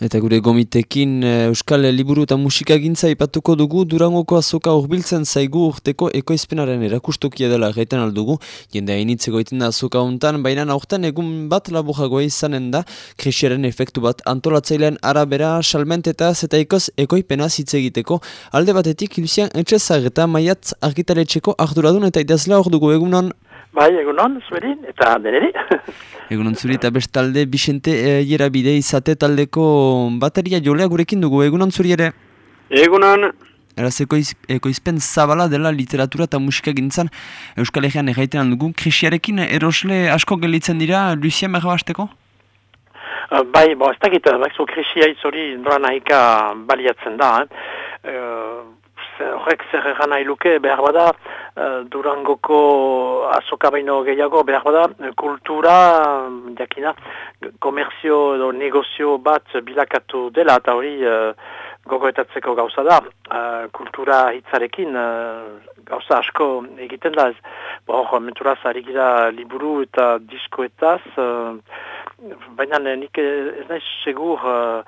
Eta gure gomitekin eh, Euskal Liburu eta Musika gintza ipatuko dugu Durangoko azoka urbiltzen zaigu urteko ekoizpenaren erakustokia dela gaiten aldugu. Jende hainitzeko iten da azoka hontan, baina aurten egun bat labujagoa izanen da, krisiaren efektu bat antolatzailean arabera salmentetaz eta ikoz ekoipena hitz egiteko. Alde batetik, Lucian Etxezag eta Maiatz argitaletxeko arduradun eta idazla hor dugu egunon. Bai, egunon, zuerin, eta deneri. egunon zuri eta bestalde, Bixente e, bide izate taldeko bateria jolea gurekin dugu, egunon zuri ere? Egunon. Eraz, ekoizpen zabala dela literatura eta musika gintzan Euskal Herrian erraiten dugu. Krisiarekin erosle asko gelitzen dira, Lucia merra basteko? Uh, bai, bo, ez dakit, bakso krisia izori nola nahika baliatzen da, eh? Uh, horrek zer egan nahi luke, behar bada, uh, Durangoko azoka baino gehiago, behar bada, kultura, jakina, komerzio edo negozio bat bilakatu dela, eta hori uh, gogoetatzeko gauza da, uh, kultura hitzarekin, uh, gauza asko egiten da, ez, bo, menturaz, ari gira liburu eta diskoetaz, uh, baina nik ez nahi segur uh,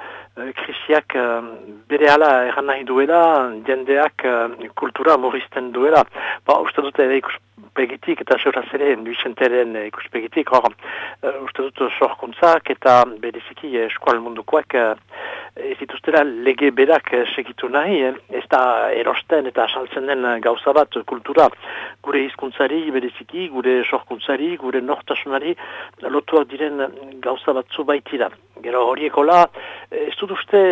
krisiak uh, bere ala erran nahi duela, jendeak uh, kultura moristen duela. Ba, uste dute ikuspegitik eta seuraz ere, Vicenteren ikuspegitik, hor, uh, uste dut sorkuntzak eta bereziki eskual mundukoak uh, ez dituztera lege berak segitu nahi, eh? ez da erosten eta asaltzen den gauza bat kultura gure hizkuntzari bereziki, gure sorkuntzari, gure nortasunari lotuak diren gauza batzu baitira. Gero horiekola, ez dut uste,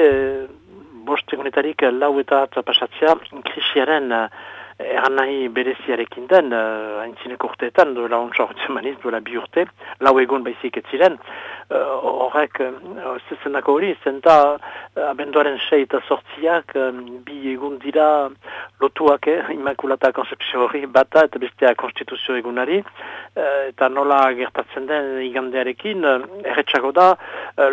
bost egunetarik lau eta pasatzea, krisiaren eran nahi bereziarekin den, haintzineko urteetan, duela ontsa horretzen maniz, duela bi urte, lau egun baizik etziren, horrek, uh, zezenako hori, zenta uh, abenduaren sei eta sortziak, bi egun dira lotuak, eh, imakulata konzeptzio hori, bata eta bestea konstituzio egunari, eta nola gertatzen den igandearekin, uh, erretxago da,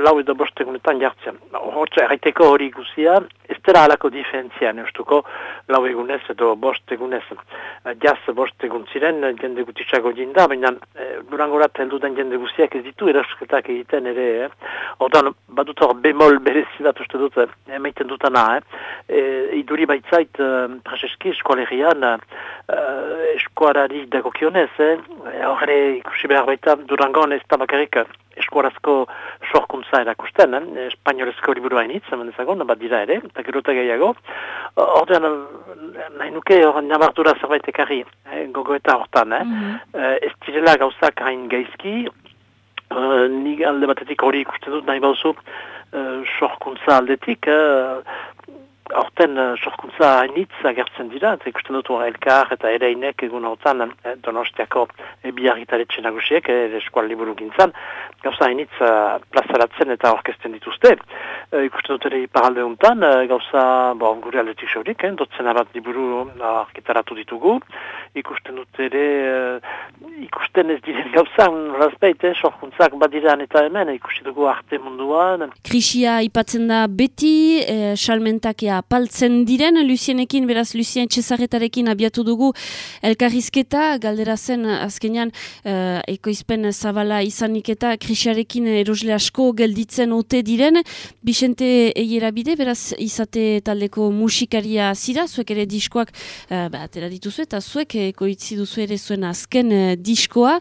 lau edo bost egunetan jartzen. Hortza, erraiteko hori guzia, dela alako diferentzia, neustuko, lau egunez edo bost egunez. Jaz bost egun ziren, jende gutitxago jinda, baina e, durangorat heldu den jende guztiak ez ditu erasketak egiten ere. Eh? Odan, badut hor bemol berezi bat uste dut, emaiten dutana. Eh? E, iduri baitzait, e, praseski, eskualerian, e, eskuarari dagokionez, eh? horre ikusi behar baita durangon ez tabakarrik eskuarazko sorkuntza erakusten, eh? espainolezko liburu hainitz, hemen ezagun, bat dira ere, eta gerota gehiago. Ordean, nahi nuke hor nabardura zerbait ekarri, eh? gogoeta hortan, eh? Mm -hmm. ez direla gauzak hain gaizki, uh, nik alde batetik hori ikusten dut nahi bauzu, uh, sorkuntza aldetik, uh, Horten, uh, sorkuntza hainitz agertzen dira, eta ikusten dut elkar eta ereinek egun hortan eh, donostiako e, biarritaretxe nagusiek, e, eskual liburu gintzan, gauza hainitz uh, plazaratzen eta orkesten dituzte. E, ikusten dut ere iparalde untan, gauza bo, gure aldetik saurik, eh, dotzen abat liburu arkitaratu ditugu. Ikusten dut ere, ikusten ez diren gauza, razbait, eh, sorkuntzak badiran eta hemen, ikusten dugu arte munduan. Krisia ipatzen da beti, e, salmentakia apaltzen diren, Lucienekin, beraz Lucien Txezarretarekin abiatu dugu elkarrizketa, galdera zen azkenean uh, ekoizpen zabala izanik eta krisiarekin erosle asko gelditzen ote diren, Bixente eiera bide, beraz izate taldeko musikaria zira, zuek ere diskoak uh, ba, atera dituzu eta zuek ekoitzi duzu ere zuen azken uh, diskoa,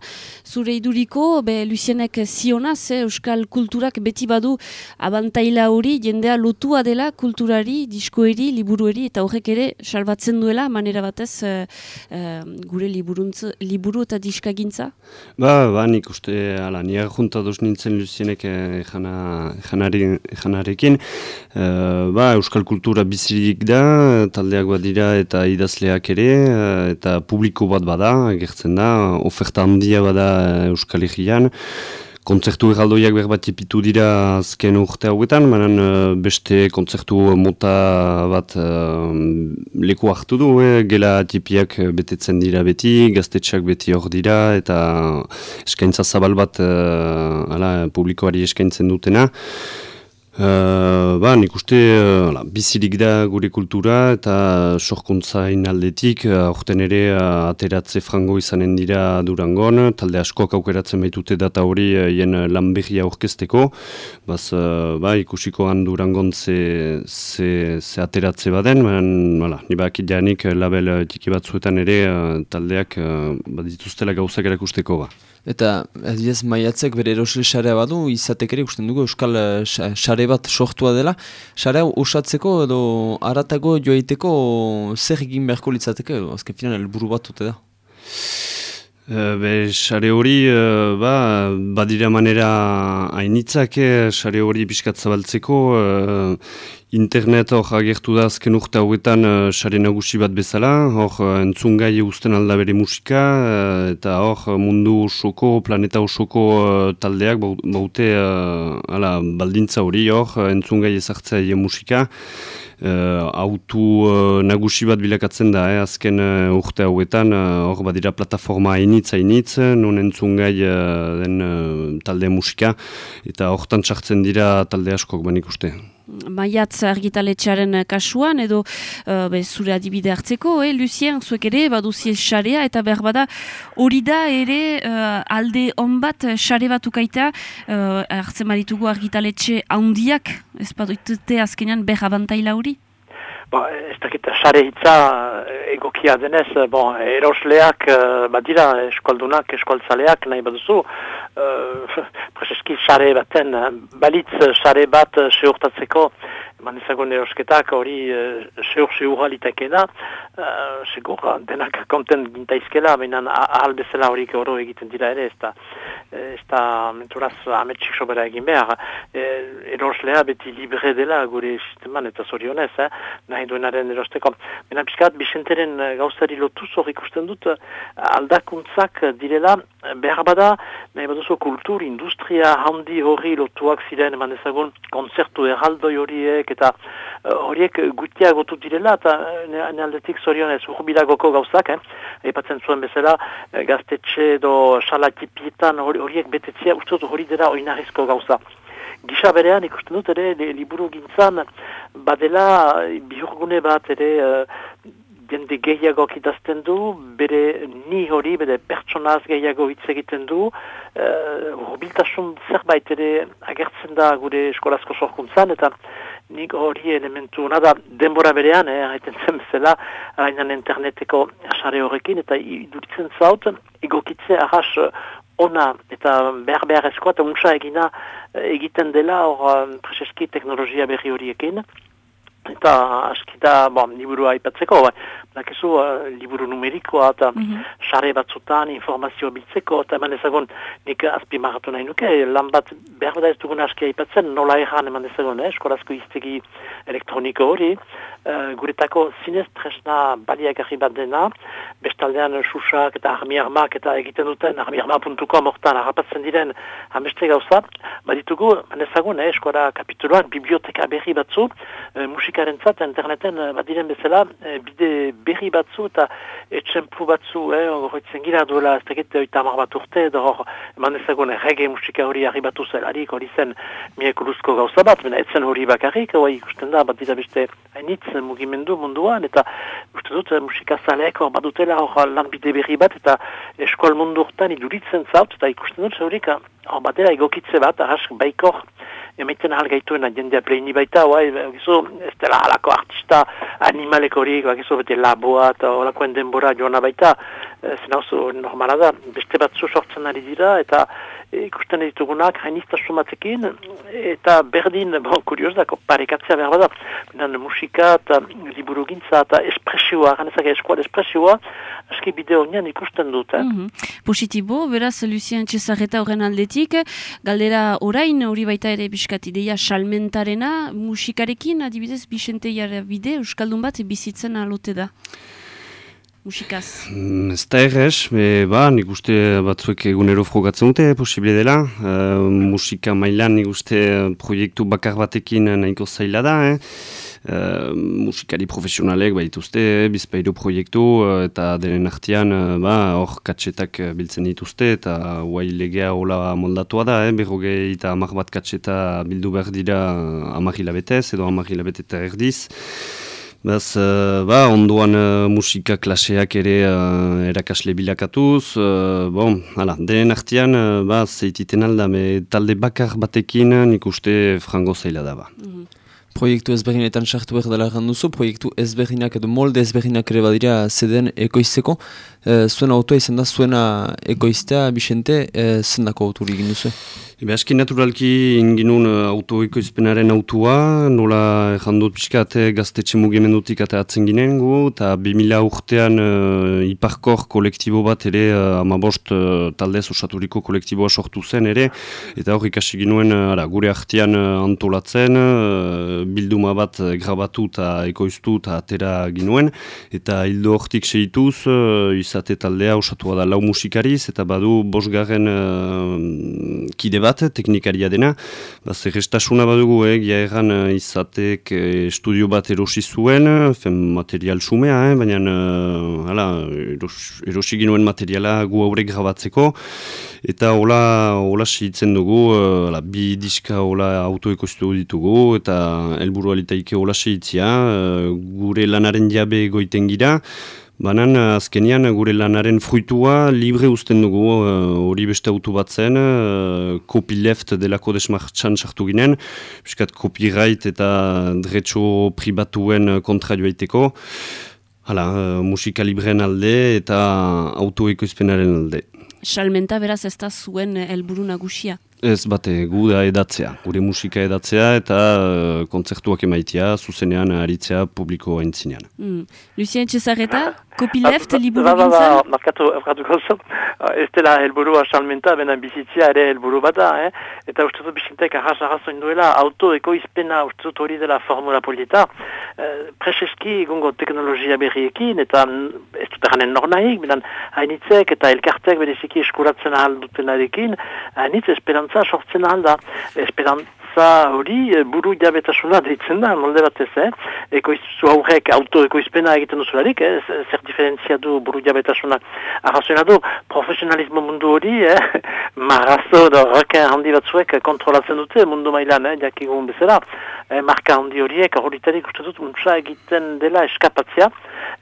zure iduriko, be Lucienek zionaz, eh, euskal kulturak beti badu abantaila hori, jendea lotua dela kulturari, diskoa diskoeri, liburueri eta horrek ere salbatzen duela manera batez uh, uh, gure liburu eta diskagintza? Ba, ba, nik uste, ala, nire junta duz nintzen luzienek ejanarekin. Uh, ba, euskal kultura bizirik da, taldeak bat dira eta idazleak ere, eta publiko bat bada, gertzen da, oferta handia bada euskal egian. Kontzertu erraldoiak behar bat epitu dira azken urte hauetan, manan uh, beste kontzertu mota bat uh, leku hartu du, eh? gela tipiak betetzen dira beti, gaztetxak beti hor dira, eta eskaintza zabal bat uh, ala, publikoari eskaintzen dutena. Uh, ba, nik uste uh, bizirik da gure kultura eta sorkuntza inaldetik, aurten ere uh, ateratze frango izanen dira durangon, talde askok aukeratzen baitute data hori hien uh, lanbegia orkesteko, baz, uh, ba, ikusiko han durangon ze, ze, ze ateratze baden, ben, wala, nibak janik label tiki batzuetan ere uh, taldeak uh, bat dituztela gauzak erakusteko ba. Eta ez maiatzek bere erosle sarea badu, izatek ere ikusten dugu Euskal sare bat sortua dela. Sarea usatzeko edo aratago joaiteko zer egin beharko litzateke, azken finan elburu bat dute da. Be, sare hori, uh, ba, badira manera hainitzak, sare hori biskatzabaltzeko, uh, Internet hor agertu da azken urte hauetan uh, sare nagusi bat bezala, hor uh, entzungai usten alda bere musika, uh, eta hor mundu osoko, planeta osoko uh, taldeak baute uh, ala, baldintza hori hor, entzungai ezartzea e musika. Uh, autu uh, nagusi bat bilakatzen da, eh, azken uh, urte hauetan, hor badira plataforma hainitz hainitz, non entzungai den talde musika, eta hortan txartzen dira talde askok banik uste maiatz argitaletxaren kasuan, edo uh, be, zure adibide hartzeko, eh? Lucien, zuek ere, baduzie xarea, eta behar bada, hori da ere uh, alde onbat xare bat ukaita, uh, hartzen maritugu argitaletxe haundiak, ez badutute azkenean behar abantaila hori? Ba, ez dakit, xare hitza egokia denez, bon, erosleak, badira, eskualdunak, eskualtzaleak, nahi baduzu, uh, prezeski xare baten, balitz xare bat seurtatzeko, eman ezagun erosketak hori uh, seur seurra litakena, uh, segur denak konten gintaizkela, baina ahal bezala horik oro egiten dira ere, ez da, ez da menturaz ametsik sobera egin behar. E, eroslea beti libre dela gure sisteman eta zorionez, eh? nahi duenaren erosteko. Baina piskat, Bixenteren gauzari lotuz hori ikusten dut, aldakuntzak direla, behar bada, nahi baduzu kultur, industria handi hori lotuak ziren, eman ezagun, konzertu erraldoi horiek, eta eh, horiek gutia gotu direla, eta nealdetik zorionez urbilagoko gauzak, eh? Epatzen zuen bezala, eh, gaztetxe edo salatipietan horiek betetzea, uste dut hori dira oinarrizko gauza. Gisa berean ikusten dut ere, liburu gintzan, badela bihurgune bat ere, jende gehiago idazten du, bere ni hori, bere pertsonaz gehiago hitz egiten du, uh, zerbait ere agertzen da gure eskolazko sorkuntzan, eta nik hori elementu nada denbora berean, eh, haiten zen bezala, hainan interneteko asare horrekin, eta iduritzen zaut, egokitze ahas ona eta behar behar eskoa, eta unsa egina eh, egiten dela hor preseski teknologia berri horiekin, eta askita, bon, liburu aipatzeko, bai, dakizu, uh, liburu numerikoa, eta mm sare batzutan, informazioa biltzeko, eta eman ezagun, nik azpi maratu nahi nuke, lan bat, behar da ez dugun aski aipatzen, nola erran eman ezagun, eh, eskolazko iztegi elektroniko hori, uh, guretako zinez tresna baliagarri bat dena, bestaldean susak eta armiarmak eta egiten duten, armiarma.com mortan harrapatzen diren hameste gauza, baditugu, eman ezagun, eh, eskola kapituloan, biblioteka berri batzu, uh, musikaren zat, interneten, uh, badiren bezala, uh, bide berri batzu eta etxempu batzu, eh, horretzen gira duela, ez tegete oita bat urte, edo hor, eman ezagun, errege musika hori arribatu zelarik, hori zen miekuluzko gauza bat, bena etzen hori bakarrik, hori ikusten da, bat dira beste hainitz mugimendu munduan, eta uste dut musika zaleak hor badutela hor lanbide berri bat, eta eskual mundu urtan iduritzen zaut, eta ikusten dut zeurik, hor batera egokitze bat, arrask baikor, emaiten ahal gaituen jendea pleini baita, oai, gizu, ez dela halako artista animalek hori, gizu, bete laboa eta holakoen denbora joana baita, zen hau normala da, beste batzu sortzen ari dira, eta ikusten ditugunak hainizta sumatzekin, eta berdin, bon, kurios da, parekatzea behar bada, binen musika eta liburu gintza eta espresioa, ganezak eskual espresioa, aski bideo nian ikusten dut. Eh? Mm Positibo, beraz, Lucien Cesarreta horren aldetik, galdera orain, hori baita ere biskatideia salmentarena, musikarekin, adibidez, Bixente bide, Euskaldun bat, bizitzen alote da musikaz? Mm, ez da errez, ba, nik uste batzuek egunero frogatzen dute, posible dela. Uh, musika mailan nik uste proiektu bakar batekin nahiko zaila da, eh? musikari profesionalek baituzte, bizpairu proiektu eta denen artian ba, hor katsetak biltzen dituzte eta guai legea hola moldatua da, eh? berrogei eta amak bat katxeta bildu behar dira amak hilabetez edo amak hilabet eta erdiz. Baz, uh, ba, onduan uh, musika klaseak ere uh, erakasle bilakatuz, uh, bon, hala, denen artian, uh, ba, zeititen alda, talde bakar batekin nik uste frango zaila da ba. Mm -hmm. Proiektu ezberdinetan sartu behar dela duzu, proiektu ezberdinak edo molde ezberdinak ere badira zeden ekoizteko. E, zuen autoa izan da, zuena ekoiztea, Bixente, e, zendako autorik egin duzu? Ebe, aski naturalki inginun uh, autoiko izpenaren autua, nola jandut pixkat gaztetxe mugimendutik eta atzen ginen gu, eta 2000 urtean uh, iparkor kolektibo bat ere, amabost uh, taldez osaturiko kolektiboa sortu zen ere, eta hor ikasi ginuen ara, gure artean antolatzen, bilduma bat grabatu eta ekoiztu eta atera ginuen, eta hildo hortik segituz, uh, izate taldea osatua da lau musikariz, eta badu bosgarren uh, kide bat, teknikaria dena, ba, zerrestasuna badugu, eh, egan uh, izatek uh, estudio bat erosi zuen, fen material sumea, eh, baina uh, hala, eros, erosi ginuen materiala gu aurrek grabatzeko, eta hola, hola segitzen dugu, uh, bi diska hola autoeko ditugu, eta helburu alitaike hola segitzia, uh, gure lanaren jabe goiten gira, Banan, azkenian, gure lanaren fruitua libre uzten dugu eh, hori uh, beste autu bat zen, uh, copyleft delako desmartxan sartu ginen, biskat copyright eta dretxo pribatuen kontra joaiteko, hala, uh, musika libren alde eta autoekoizpenaren alde. Salmenta beraz ez da zuen helburu nagusia? Ez bate, gu da edatzea, gure musika edatzea eta uh, kontzertuak emaitia, zuzenean aritzea publiko haintzinean. Mm. Lucien Cesareta, copyleft liburu gintzen? Ba, ba, ba, markatu, markatu gozo. Ez dela helburua salmenta, benen bizitzia ere helburu bada, eh? eta uste dut bizintek arras arrazoin duela, auto ekoizpena uste dut hori dela formula polita, eh, preseski gungo teknologia berriekin, eta ez dut eranen nornaik, benen hainitzek eta elkartek bereziki eskuratzen ahal dutenarekin, hainitz esperan esperantza sortzen alda. Esperantza hori eh, buru jabetasuna deitzen da, molde batez, eh? Ekoizu aurrek autoekoizpena egiten duzularik, eh? zer diferentzia du buru jabetasuna arrazoena du, profesionalismo mundu hori, eh? marrazo da raken handi batzuek kontrolatzen dute mundu mailan, eh? jakigun bezala, eh? marka handi horiek, horitarik uste dut, untsa egiten dela eskapatzea,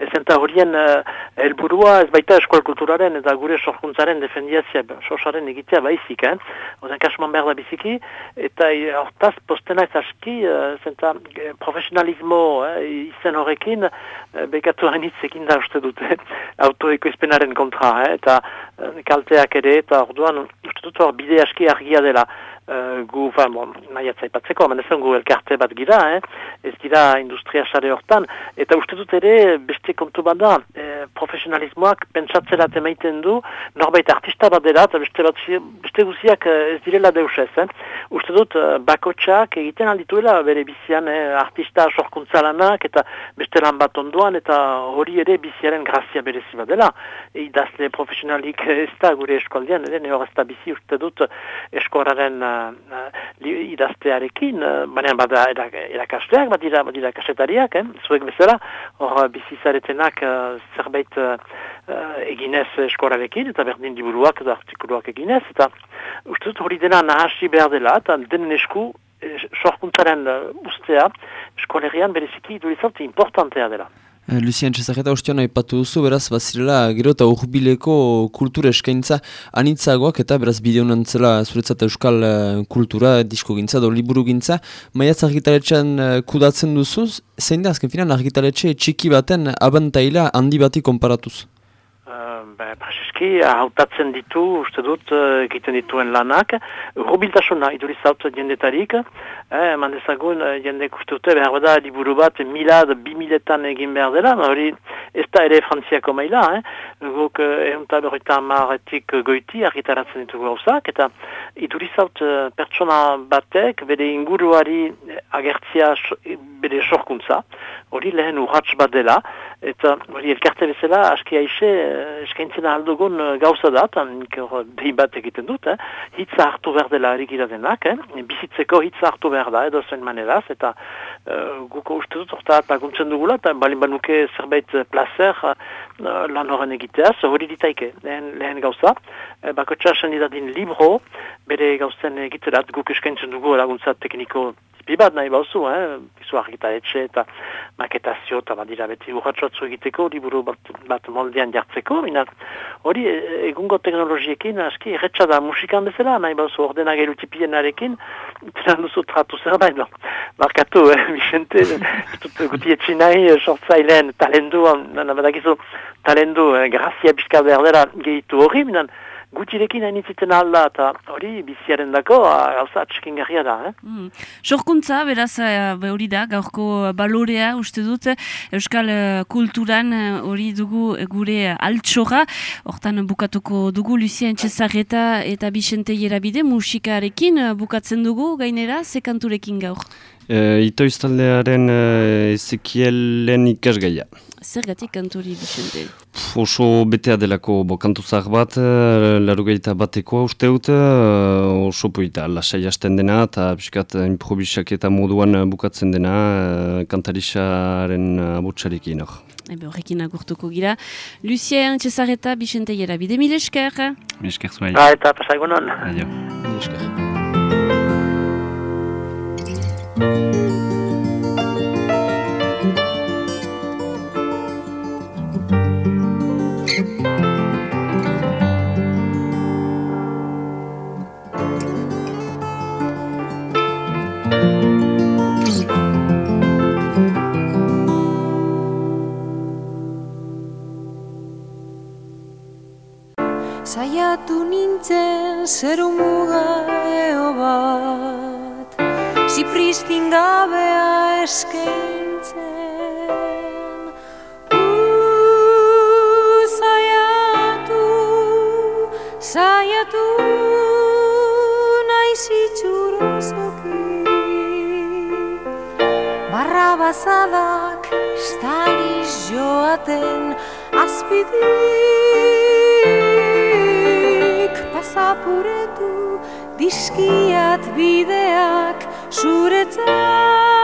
Ezenta horien uh, helburua ez baita eskual kulturaren eta gure sorkuntzaren defendiazia, sosaren egitea baizik, eh? Ozen kasuman behar da biziki, eta hortaz postena ez aski, uh, zenta profesionalismo eh, izen horrekin, uh, bekatu hainitzekin da uste dute, autoeko izpenaren kontra, eh? eta uh, kalteak ere, eta orduan uste dut hor bide aski argia dela. Uh, gu, fa, bon, nahi atzaipatzeko, ezen gu elkarte bat gira, eh? ez dira industria sare hortan, eta uste dut ere beste kontu bat da, e, profesionalismoak pentsatzera temaiten du, norbait artista bat dela, eta beste, bat, beste guziak ez direla deus ez, eh? uste dut bakotxak egiten aldituela bere bizian eh, artista sorkuntza lanak, eta beste lan bat onduan, eta hori ere biziaren grazia berezi bat dela, idazle profesionalik ez da gure eskoldian, ere ne hor ez da bizi uste dut eskoraren uh, idaztearekin, uh, baina bada erakasleak, badira, badira kasetariak, eh? zuek bezala, hor bizizaretenak uh, zerbait uh, eginez eskorarekin, eta berdin diburuak eta artikuluak eginez, eta uste dut hori dena nahasi behar dela, eta denen esku, sorkuntzaren uh, ustea, eskolerian bereziki idurizaute importantea dela. Eh, Lucien Cesareta ostion aipatu duzu, beraz, bazirela, gero eta urbileko kultura eskaintza anitzagoak eta beraz bideo nantzela zuretzat euskal uh, kultura, disko gintza, do liburu gintza. Maiatz argitaletxean uh, kudatzen duzu, zein da azken finan argitaletxe txiki baten abantaila handi bati konparatuz? Ba, Prezeski, hautatzen ditu, uste dut, eh, egiten dituen lanak. Rubiltasuna, idurizaut jendetarik. Eh, Mandezagun, eh, jende uste dute, behar bada, liburu bat, mila, bi miletan egin behar dela. Hori, ez da ere frantziako maila. Eh? Guk, egunta berroita amaretik goiti, argitaratzen ditugu gauzak. Eta idurizaut pertsona batek, bere inguruari agertzia bere sorkuntza. Hori lehen urratz bat dela. Eta hori elkarte bezala, aski aixe, eskaintzen aldugun gauza da, eta behin bat egiten dut, eh? hitza hartu behar dela erik iradenak, eh? bizitzeko hitza hartu behar da, edo zen maneraz, eta uh, guko uste dut, orta laguntzen dugula, eta balin banuke zerbait placer uh, lan horren egiteaz, hori ditaike, lehen, lehen gauza. Uh, bako txasen idadin libro, bere gauzen egiterat, guk eskaintzen dugu laguntza tekniko tipi bat nahi bauzu, eh? bizu etxe eta maketazio eta badira beti urratxotzu egiteko, liburu bat, bat moldean jartzeko, minat, hori e, egungo teknologiekin aski erretxa da musikan bezala, nahi bauzu ordenagailu tipienarekin, tena duzu tratu zerbait, no? Markatu, eh, Vicente, guti etxin nahi, eh, sortzailean, talendu, badakizu, talendu, eh, grazia bizka behar dela gehitu hori, minan, gutirekin hainitziten alda eta hori biziaren dako gauza atxekin da. Eh? Mm. Beraz, eh, hori da, gaurko balorea uste dut, Euskal eh, Kulturan eh, hori dugu gure altxora, hortan bukatuko dugu Lucien Txezarreta eta Bixente Jerabide musikarekin bukatzen dugu gainera, sekanturekin gaur. E, ito iztaldearen Ezekielen ikasgaia. Zer gatik kanturi, Bixente? Oso betea delako bo, kantu zahar bat, eh, larugaita bateko uste dut, eh, oso poita lasai hasten dena, eta piskat improvisak eta moduan bukatzen dena eh, kantarixaren abotxarekin hor. Ebe horrekin agurtuko gira. Lucien, Cesareta, Bixente Jera, bide mil esker? Mil esker zuai. Ah, eta pasaigonon. Aio. Mil esker. Música Barra bazadak Staliz joaten azpidik zapuretu dizkiat bideak zuretzat.